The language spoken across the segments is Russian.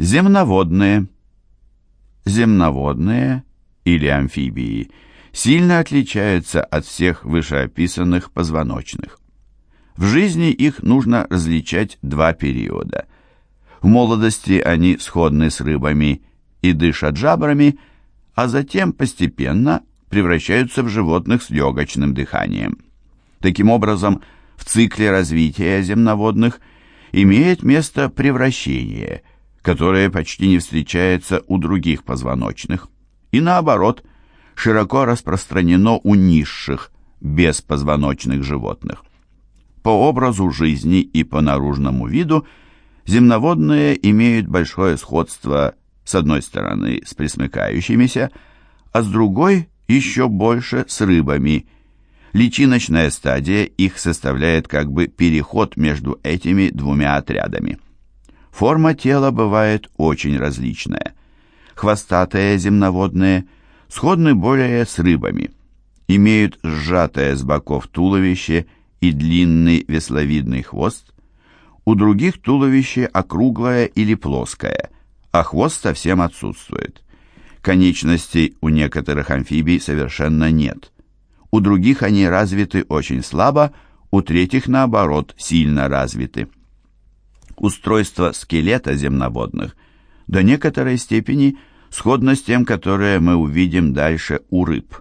Земноводные. Земноводные или амфибии сильно отличаются от всех вышеописанных позвоночных. В жизни их нужно различать два периода. В молодости они сходны с рыбами и дышат жабрами, а затем постепенно превращаются в животных с легочным дыханием. Таким образом, в цикле развития земноводных имеет место превращение, которое почти не встречается у других позвоночных, и наоборот, широко распространено у низших, беспозвоночных животных. По образу жизни и по наружному виду земноводные имеют большое сходство с одной стороны с пресмыкающимися, а с другой еще больше с рыбами. Личиночная стадия их составляет как бы переход между этими двумя отрядами. Форма тела бывает очень различная. Хвостатые земноводные сходны более с рыбами, имеют сжатое с боков туловище и длинный весловидный хвост. У других туловище округлое или плоское, а хвост совсем отсутствует. Конечностей у некоторых амфибий совершенно нет. У других они развиты очень слабо, у третьих, наоборот, сильно развиты. Устройство скелета земноводных до некоторой степени сходно с тем, которое мы увидим дальше у рыб.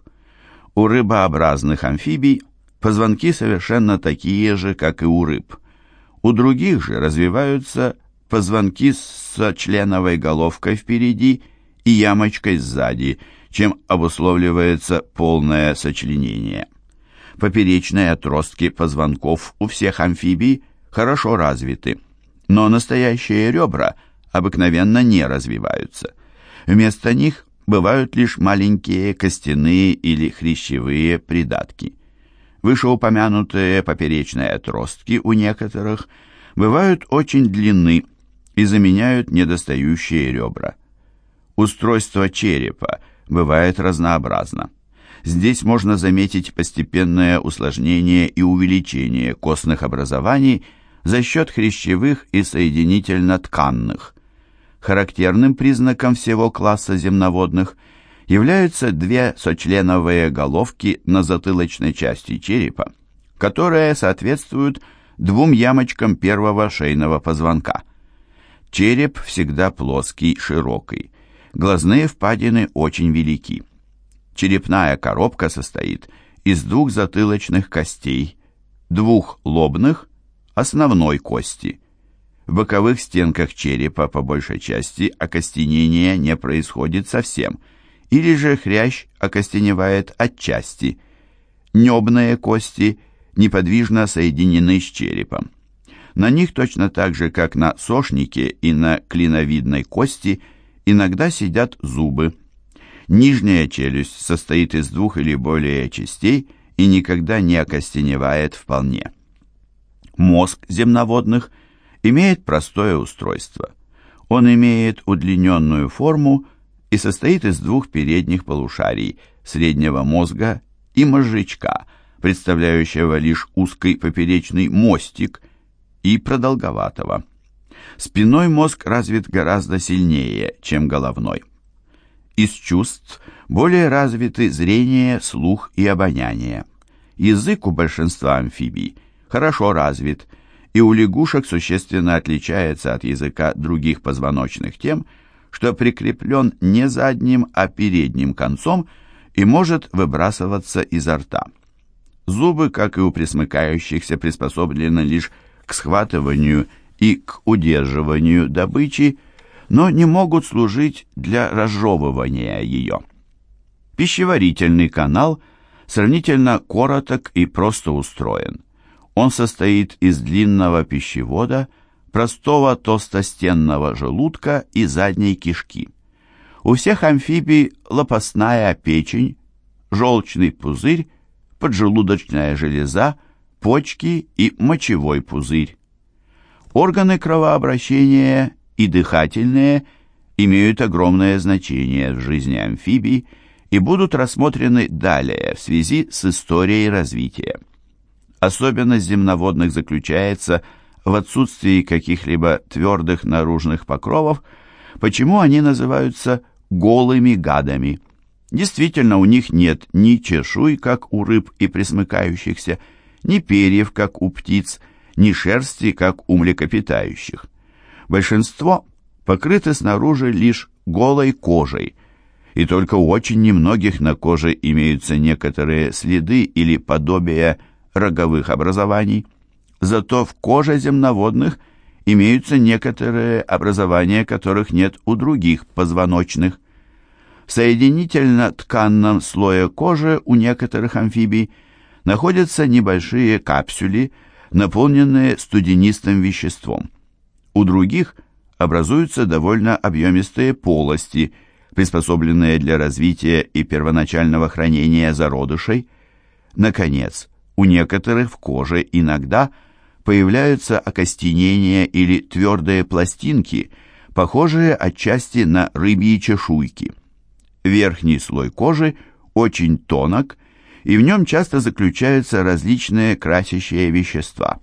У рыбообразных амфибий позвонки совершенно такие же, как и у рыб. У других же развиваются позвонки с членовой головкой впереди и ямочкой сзади, чем обусловливается полное сочленение. Поперечные отростки позвонков у всех амфибий хорошо развиты, но настоящие ребра обыкновенно не развиваются. Вместо них бывают лишь маленькие костяные или хрящевые придатки. Вышеупомянутые поперечные отростки у некоторых бывают очень длинны и заменяют недостающие ребра. Устройство черепа бывает разнообразно. Здесь можно заметить постепенное усложнение и увеличение костных образований за счет хрящевых и соединительно-тканных. Характерным признаком всего класса земноводных являются две сочленовые головки на затылочной части черепа, которые соответствуют двум ямочкам первого шейного позвонка. Череп всегда плоский, широкий. Глазные впадины очень велики. Черепная коробка состоит из двух затылочных костей, двух лобных, основной кости. В боковых стенках черепа по большей части окостенение не происходит совсем, или же хрящ окостеневает отчасти. Небные кости неподвижно соединены с черепом. На них точно так же, как на сошнике и на клиновидной кости – иногда сидят зубы. Нижняя челюсть состоит из двух или более частей и никогда не окостеневает вполне. Мозг земноводных имеет простое устройство. Он имеет удлиненную форму и состоит из двух передних полушарий среднего мозга и мозжечка, представляющего лишь узкий поперечный мостик, и продолговатого. Спиной мозг развит гораздо сильнее, чем головной. Из чувств более развиты зрение, слух и обоняние. Язык у большинства амфибий хорошо развит, и у лягушек существенно отличается от языка других позвоночных тем, что прикреплен не задним, а передним концом и может выбрасываться изо рта. Зубы, как и у пресмыкающихся, приспособлены лишь к схватыванию и к удерживанию добычи, но не могут служить для разжевывания ее. Пищеварительный канал сравнительно короток и просто устроен. Он состоит из длинного пищевода, простого толстостенного желудка и задней кишки. У всех амфибий лопастная печень, желчный пузырь, поджелудочная железа, почки и мочевой пузырь. Органы кровообращения и дыхательные имеют огромное значение в жизни амфибий и будут рассмотрены далее в связи с историей развития. Особенность земноводных заключается в отсутствии каких-либо твердых наружных покровов, Почему они называются голыми гадами? Действительно, у них нет ни чешуй, как у рыб и пресмыкающихся, ни перьев, как у птиц, ни шерсти, как у млекопитающих. Большинство покрыты снаружи лишь голой кожей, и только у очень немногих на коже имеются некоторые следы или подобия роговых образований. Зато в коже земноводных имеются некоторые образования, которых нет у других позвоночных. В соединительно-тканном слое кожи у некоторых амфибий находятся небольшие капсюли, наполненные студенистым веществом. У других образуются довольно объемистые полости, приспособленные для развития и первоначального хранения зародышей. Наконец, у некоторых в коже иногда появляются окостенения или твердые пластинки, похожие отчасти на рыбьи чешуйки. Верхний слой кожи очень тонок, и в нем часто заключаются различные красящие вещества.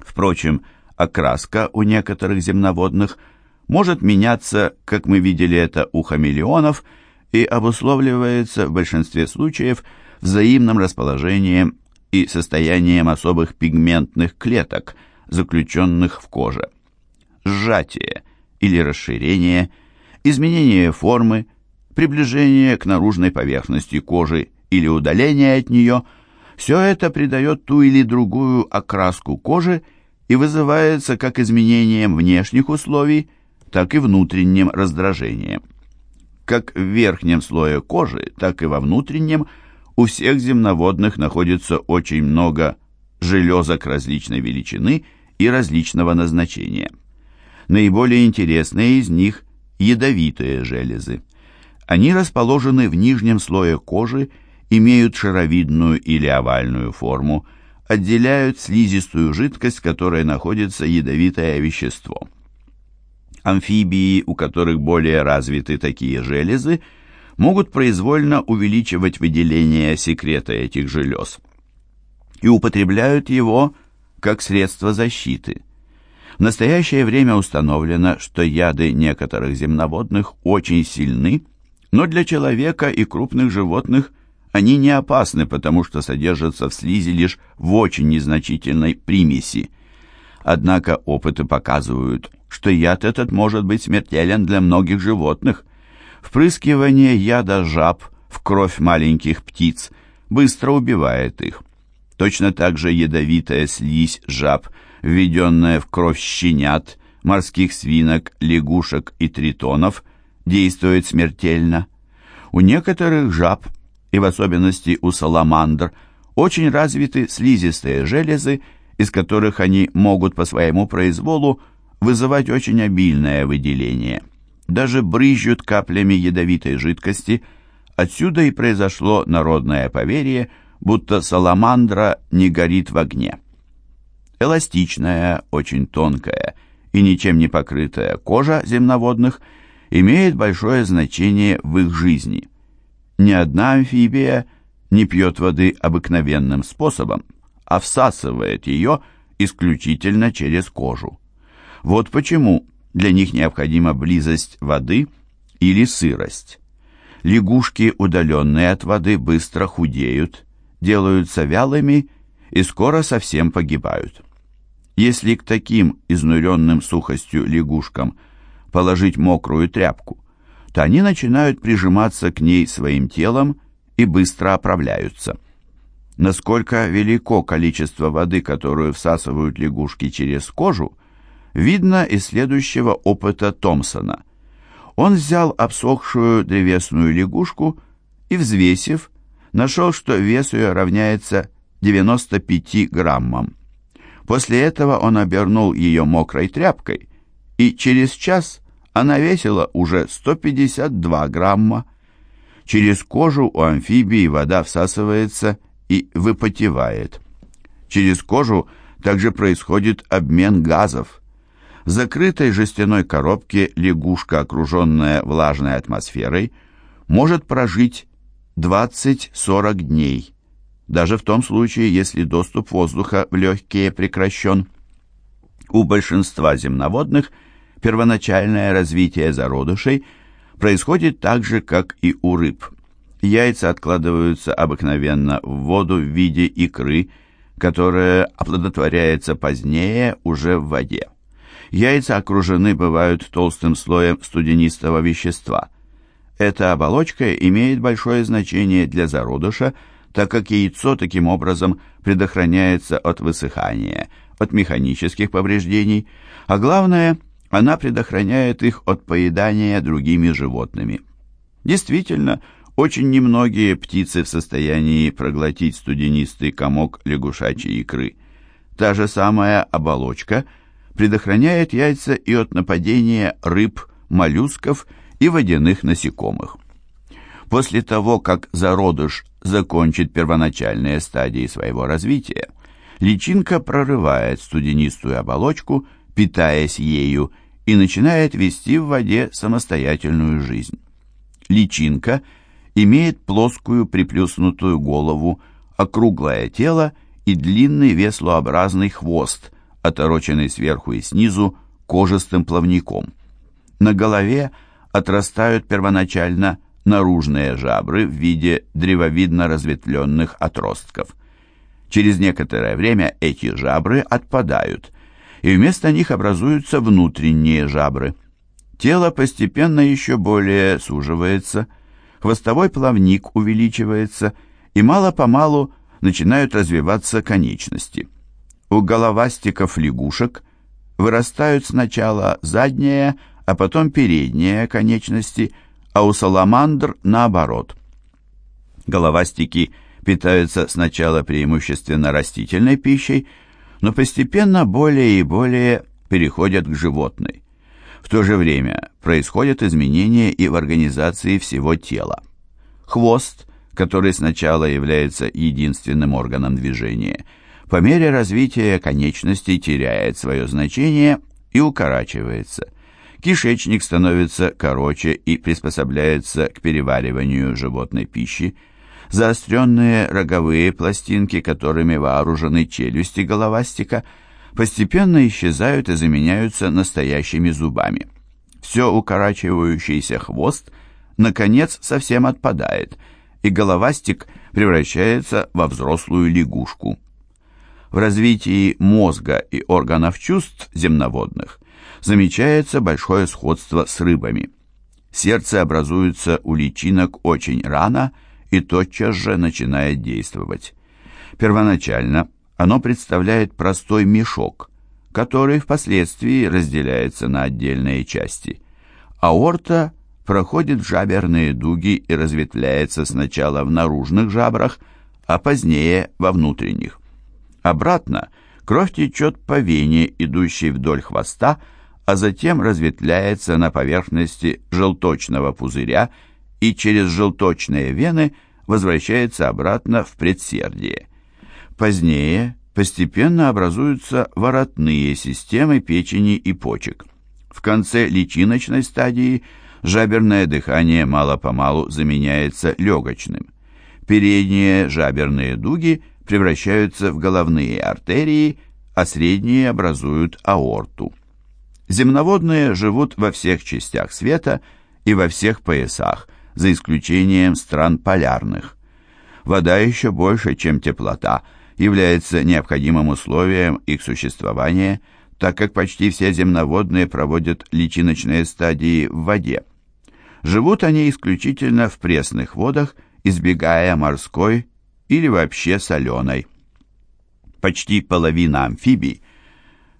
Впрочем, окраска у некоторых земноводных может меняться, как мы видели это у хамелеонов, и обусловливается в большинстве случаев взаимным расположением и состоянием особых пигментных клеток, заключенных в коже. Сжатие или расширение, изменение формы, приближение к наружной поверхности кожи или удаление от нее, все это придает ту или другую окраску кожи и вызывается как изменением внешних условий, так и внутренним раздражением. Как в верхнем слое кожи, так и во внутреннем у всех земноводных находится очень много железок различной величины и различного назначения. Наиболее интересные из них – ядовитые железы. Они расположены в нижнем слое кожи, имеют шаровидную или овальную форму, отделяют слизистую жидкость, в которой находится ядовитое вещество. Амфибии, у которых более развиты такие железы, могут произвольно увеличивать выделение секрета этих желез и употребляют его как средство защиты. В настоящее время установлено, что яды некоторых земноводных очень сильны, но для человека и крупных животных они не опасны, потому что содержатся в слизи лишь в очень незначительной примеси. Однако опыты показывают, что яд этот может быть смертелен для многих животных. Впрыскивание яда жаб в кровь маленьких птиц быстро убивает их. Точно так же ядовитая слизь жаб, введенная в кровь щенят, морских свинок, лягушек и тритонов – действует смертельно. У некоторых жаб, и в особенности у саламандр, очень развиты слизистые железы, из которых они могут по своему произволу вызывать очень обильное выделение. Даже брызжут каплями ядовитой жидкости, отсюда и произошло народное поверье, будто саламандра не горит в огне. Эластичная, очень тонкая и ничем не покрытая кожа земноводных – имеет большое значение в их жизни. Ни одна амфибия не пьет воды обыкновенным способом, а всасывает ее исключительно через кожу. Вот почему для них необходима близость воды или сырость. Лягушки, удаленные от воды, быстро худеют, делаются вялыми и скоро совсем погибают. Если к таким изнуренным сухостью лягушкам – положить мокрую тряпку, то они начинают прижиматься к ней своим телом и быстро оправляются. Насколько велико количество воды, которую всасывают лягушки через кожу, видно из следующего опыта Томпсона. Он взял обсохшую древесную лягушку и, взвесив, нашел, что вес ее равняется 95 граммам. После этого он обернул ее мокрой тряпкой, и через час она весила уже 152 грамма. Через кожу у амфибии вода всасывается и выпотевает. Через кожу также происходит обмен газов. В закрытой жестяной коробке лягушка, окруженная влажной атмосферой, может прожить 20-40 дней, даже в том случае, если доступ воздуха в легкие прекращен. У большинства земноводных – Первоначальное развитие зародышей происходит так же, как и у рыб. Яйца откладываются обыкновенно в воду в виде икры, которая оплодотворяется позднее уже в воде. Яйца окружены бывают толстым слоем студенистого вещества. Эта оболочка имеет большое значение для зародыша, так как яйцо таким образом предохраняется от высыхания, от механических повреждений, а главное, она предохраняет их от поедания другими животными. Действительно, очень немногие птицы в состоянии проглотить студенистый комок лягушачьей икры. Та же самая оболочка предохраняет яйца и от нападения рыб, моллюсков и водяных насекомых. После того, как зародыш закончит первоначальные стадии своего развития, личинка прорывает студенистую оболочку, питаясь ею, и начинает вести в воде самостоятельную жизнь. Личинка имеет плоскую приплюснутую голову, округлое тело и длинный веслообразный хвост, отороченный сверху и снизу кожистым плавником. На голове отрастают первоначально наружные жабры в виде древовидно разветвленных отростков. Через некоторое время эти жабры отпадают, и вместо них образуются внутренние жабры. Тело постепенно еще более суживается, хвостовой плавник увеличивается, и мало-помалу начинают развиваться конечности. У головастиков лягушек вырастают сначала задняя, а потом передняя конечности – а у саламандр наоборот. Головастики питаются сначала преимущественно растительной пищей, но постепенно более и более переходят к животной. В то же время происходят изменения и в организации всего тела. Хвост, который сначала является единственным органом движения, по мере развития конечностей теряет свое значение и укорачивается. Кишечник становится короче и приспособляется к перевариванию животной пищи. Заостренные роговые пластинки, которыми вооружены челюсти головастика, постепенно исчезают и заменяются настоящими зубами. Все укорачивающийся хвост, наконец, совсем отпадает, и головастик превращается во взрослую лягушку. В развитии мозга и органов чувств земноводных замечается большое сходство с рыбами. Сердце образуется у личинок очень рано и тотчас же начинает действовать. Первоначально оно представляет простой мешок, который впоследствии разделяется на отдельные части. Аорта проходит в жаберные дуги и разветвляется сначала в наружных жабрах, а позднее во внутренних. Обратно кровь течет по вене, идущей вдоль хвоста, а затем разветвляется на поверхности желточного пузыря и через желточные вены возвращается обратно в предсердие. Позднее постепенно образуются воротные системы печени и почек. В конце личиночной стадии жаберное дыхание мало-помалу заменяется легочным. Передние жаберные дуги превращаются в головные артерии, а средние образуют аорту. Земноводные живут во всех частях света и во всех поясах, за исключением стран полярных. Вода еще больше, чем теплота, является необходимым условием их существования, так как почти все земноводные проводят личиночные стадии в воде. Живут они исключительно в пресных водах, избегая морской или вообще соленой. Почти половина амфибий –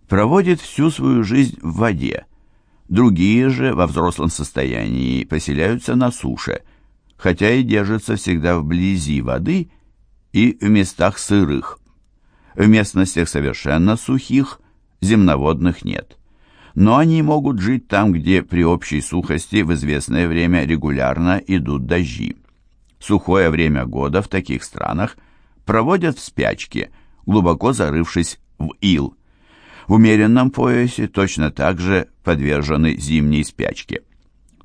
проводит всю свою жизнь в воде. Другие же во взрослом состоянии поселяются на суше, хотя и держатся всегда вблизи воды и в местах сырых. В местностях совершенно сухих земноводных нет. Но они могут жить там, где при общей сухости в известное время регулярно идут дожди. Сухое время года в таких странах проводят в спячке, глубоко зарывшись в ил – в умеренном поясе точно так же подвержены зимней спячке.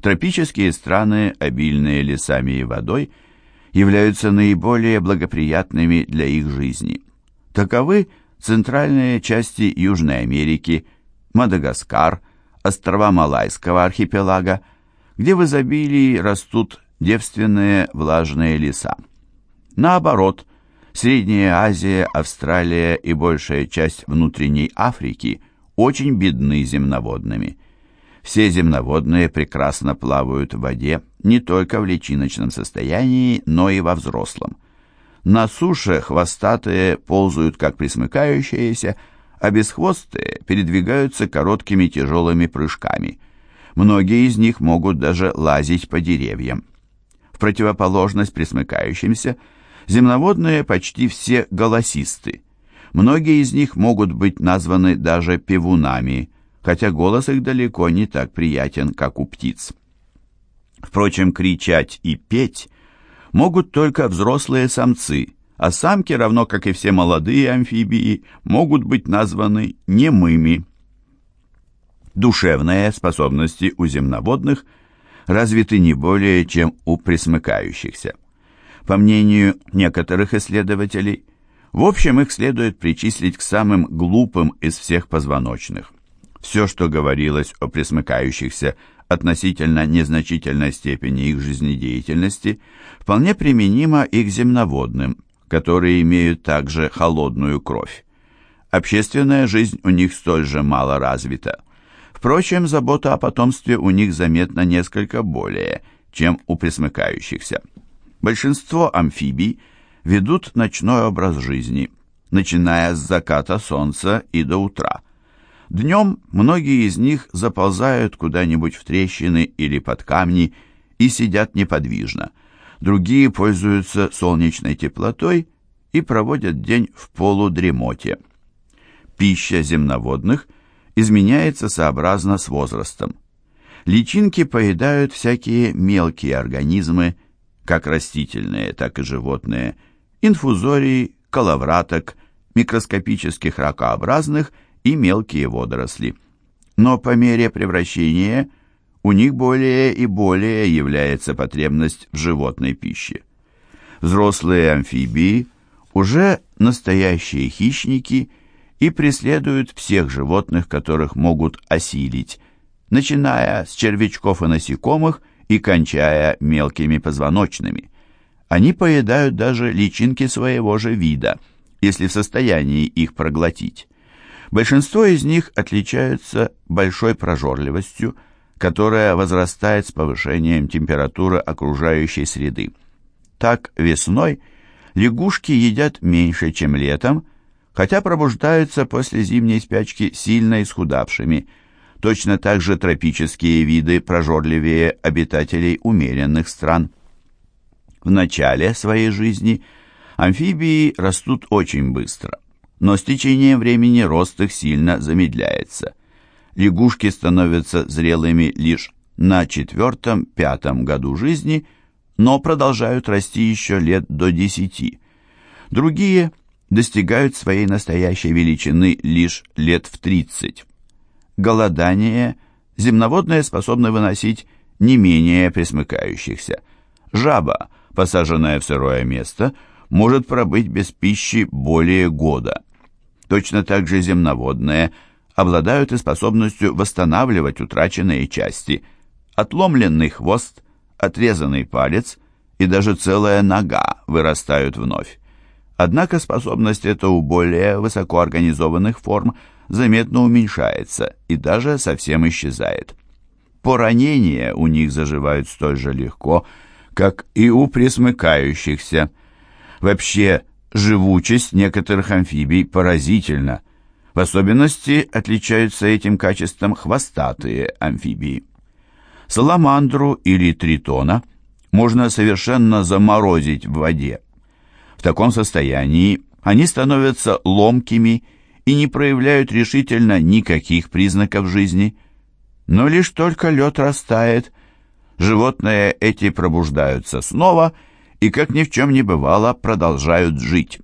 Тропические страны, обильные лесами и водой, являются наиболее благоприятными для их жизни. Таковы центральные части Южной Америки, Мадагаскар, острова Малайского архипелага, где в изобилии растут девственные влажные леса. Наоборот, Средняя Азия, Австралия и большая часть внутренней Африки очень бедны земноводными. Все земноводные прекрасно плавают в воде не только в личиночном состоянии, но и во взрослом. На суше хвостатые ползают как присмыкающиеся, а бесхвостые передвигаются короткими тяжелыми прыжками. Многие из них могут даже лазить по деревьям. В противоположность присмыкающимся – Земноводные почти все голосисты. Многие из них могут быть названы даже певунами, хотя голос их далеко не так приятен, как у птиц. Впрочем, кричать и петь могут только взрослые самцы, а самки, равно как и все молодые амфибии, могут быть названы немыми. Душевные способности у земноводных развиты не более, чем у присмыкающихся. По мнению некоторых исследователей, в общем их следует причислить к самым глупым из всех позвоночных. Все, что говорилось о пресмыкающихся относительно незначительной степени их жизнедеятельности, вполне применимо и к земноводным, которые имеют также холодную кровь. Общественная жизнь у них столь же мало развита. Впрочем, забота о потомстве у них заметна несколько более, чем у пресмыкающихся. Большинство амфибий ведут ночной образ жизни, начиная с заката солнца и до утра. Днем многие из них заползают куда-нибудь в трещины или под камни и сидят неподвижно. Другие пользуются солнечной теплотой и проводят день в полудремоте. Пища земноводных изменяется сообразно с возрастом. Личинки поедают всякие мелкие организмы, как растительные, так и животные, инфузорий, коловраток, микроскопических ракообразных и мелкие водоросли. Но по мере превращения у них более и более является потребность в животной пище. Взрослые амфибии уже настоящие хищники и преследуют всех животных, которых могут осилить, начиная с червячков и насекомых и кончая мелкими позвоночными. Они поедают даже личинки своего же вида, если в состоянии их проглотить. Большинство из них отличаются большой прожорливостью, которая возрастает с повышением температуры окружающей среды. Так весной лягушки едят меньше, чем летом, хотя пробуждаются после зимней спячки сильно исхудавшими – Точно так же тропические виды прожорливее обитателей умеренных стран. В начале своей жизни амфибии растут очень быстро, но с течением времени рост их сильно замедляется. Лягушки становятся зрелыми лишь на четвертом-пятом году жизни, но продолжают расти еще лет до десяти. Другие достигают своей настоящей величины лишь лет в тридцать голодание земноводные способны выносить не менее пресмыкающихся. Жаба, посаженная в сырое место, может пробыть без пищи более года. Точно так же земноводные обладают и способностью восстанавливать утраченные части. Отломленный хвост, отрезанный палец и даже целая нога вырастают вновь. Однако способность эта у более высокоорганизованных форм – заметно уменьшается и даже совсем исчезает. Поранения у них заживают столь же легко, как и у пресмыкающихся. Вообще, живучесть некоторых амфибий поразительна. В особенности отличаются этим качеством хвостатые амфибии. Саламандру или тритона можно совершенно заморозить в воде. В таком состоянии они становятся ломкими и не проявляют решительно никаких признаков жизни. Но лишь только лед растает, животные эти пробуждаются снова и, как ни в чем не бывало, продолжают жить.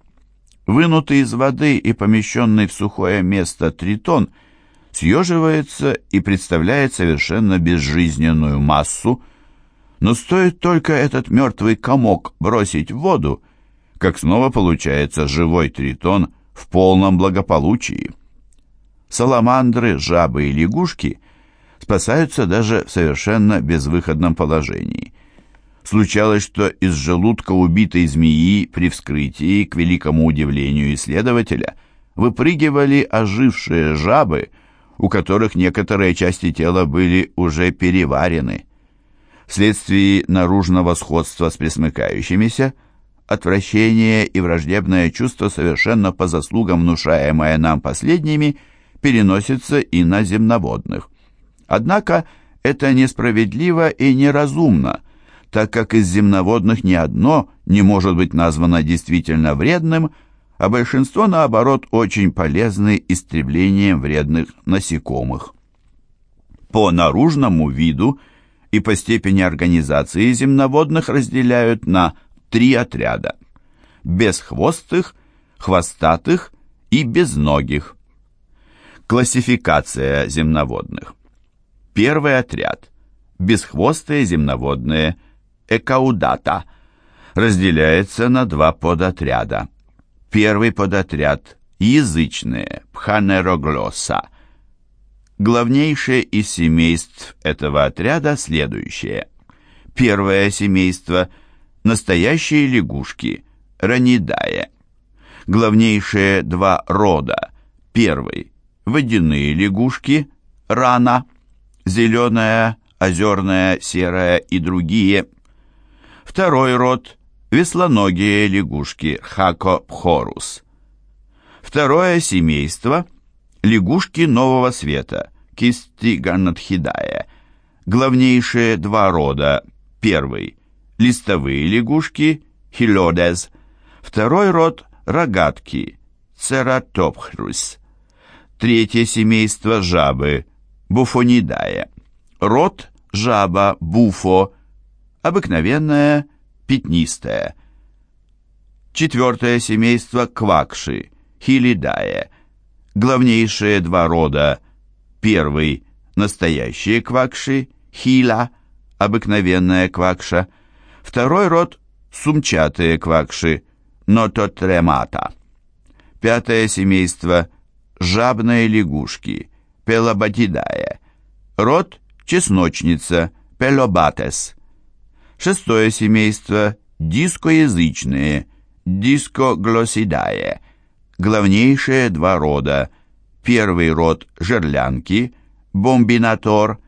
Вынутый из воды и помещенный в сухое место тритон съеживается и представляет совершенно безжизненную массу, но стоит только этот мертвый комок бросить в воду, как снова получается живой тритон – в полном благополучии. Саламандры, жабы и лягушки спасаются даже в совершенно безвыходном положении. Случалось, что из желудка убитой змеи при вскрытии, к великому удивлению исследователя, выпрыгивали ожившие жабы, у которых некоторые части тела были уже переварены. Вследствие наружного сходства с пресмыкающимися, отвращение и враждебное чувство, совершенно по заслугам внушаемое нам последними, переносится и на земноводных. Однако это несправедливо и неразумно, так как из земноводных ни одно не может быть названо действительно вредным, а большинство, наоборот, очень полезны истреблением вредных насекомых. По наружному виду и по степени организации земноводных разделяют на три отряда – бесхвостых, хвостатых и безногих. Классификация земноводных. Первый отряд – бесхвостые земноводные экаудата – разделяется на два подотряда. Первый подотряд – язычные пханероглосса. Главнейшее из семейств этого отряда следующее. Первое семейство – настоящие лягушки, ранидае. Главнейшие два рода. Первый – водяные лягушки, рана – зеленая, озерная, серая и другие. Второй род – веслоногие лягушки Хакопхорус. Второе семейство – лягушки нового света Кистиганатхидая. Главнейшие два рода. Первый – листовые лягушки Хилодез. Второй род – рогатки Цератопхрус. Третье семейство – жабы – буфонидая. Род жаба буфо, обыкновенная, пятнистая. Четвертое семейство квакши, хилидая. Главнейшие два рода. Первый – настоящие квакши, хила, обыкновенная квакша. Второй род – сумчатые квакши, нототремата. Пятое семейство – жабные лягушки – Пелобатидае. Род – чесночница, Пелобатес. Шестое семейство – дискоязычные, Дискоглоссидае. Главнейшие два рода. Первый род – жерлянки, Бомбинатор.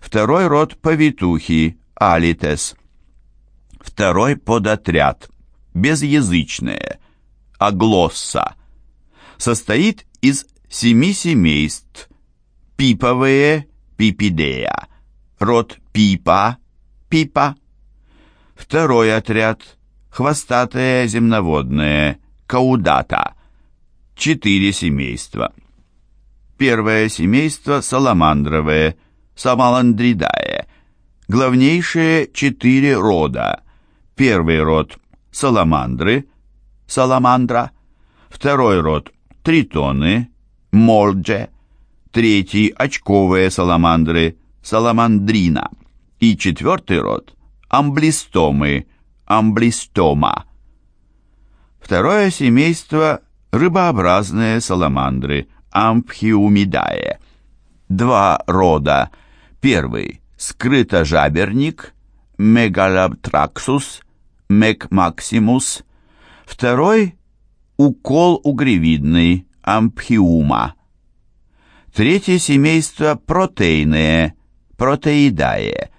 Второй род – повитухи, Алитес. Второй подотряд – безязычные, Аглосса. Состоит из семи семейств – пиповые пипидея, род пипа, пипа. Второй отряд хвостатые земноводные, каудата, четыре семейства. Первое семейство саламандровые, самаландридае, главнейшие четыре рода. Первый род саламандры, саламандра, второй род тритоны, молдже, третий – очковые саламандры, саламандрина, и четвертый род – амблистомы, амблистома. Второе семейство – рыбообразные саламандры, ампхиумидае. Два рода. Первый – скрытожаберник, мегалаптраксус, мекмаксимус. Второй – укол угревидный, ампхиума. Третье семейство протейные, протеидае.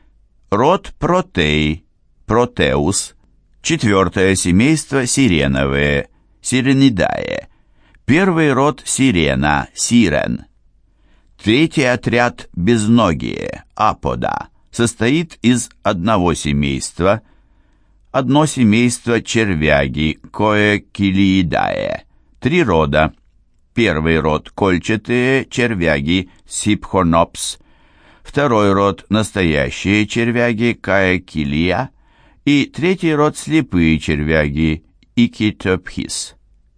Род протей, протеус. Четвертое семейство сиреновые, сиренидае. Первый род сирена, сирен. Третий отряд безногие, апода, состоит из одного семейства, одно семейство червяги, кое килиидае, три рода – Первый род – кольчатые червяги Сипхонопс. Второй род – настоящие червяги Каекилия. И третий род – слепые червяги Икитопхис.